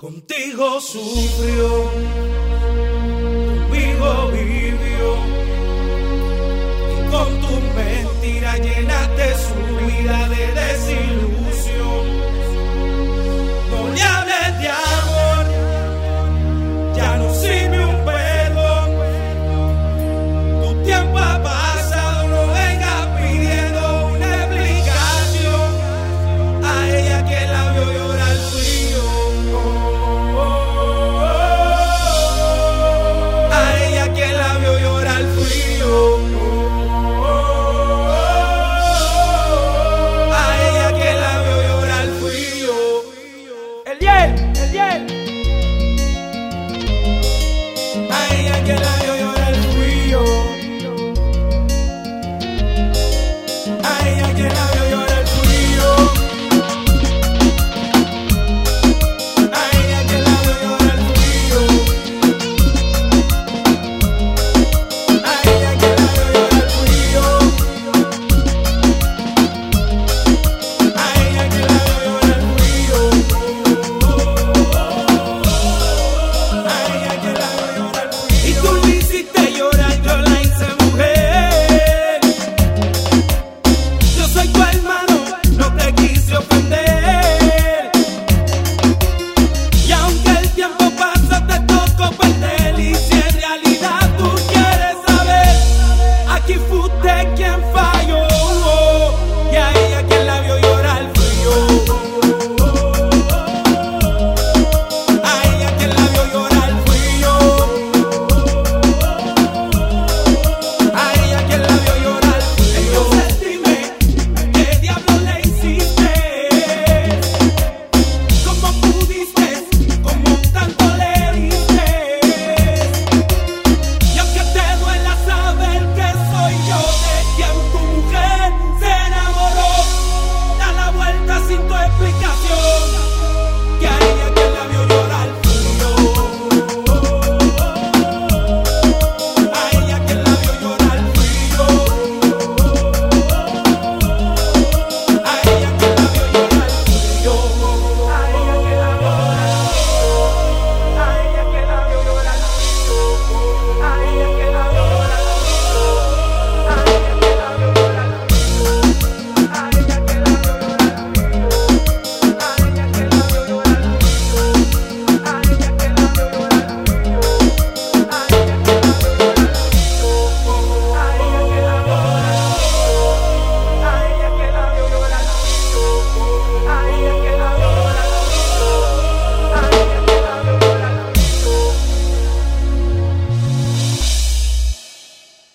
Contigo sufrió,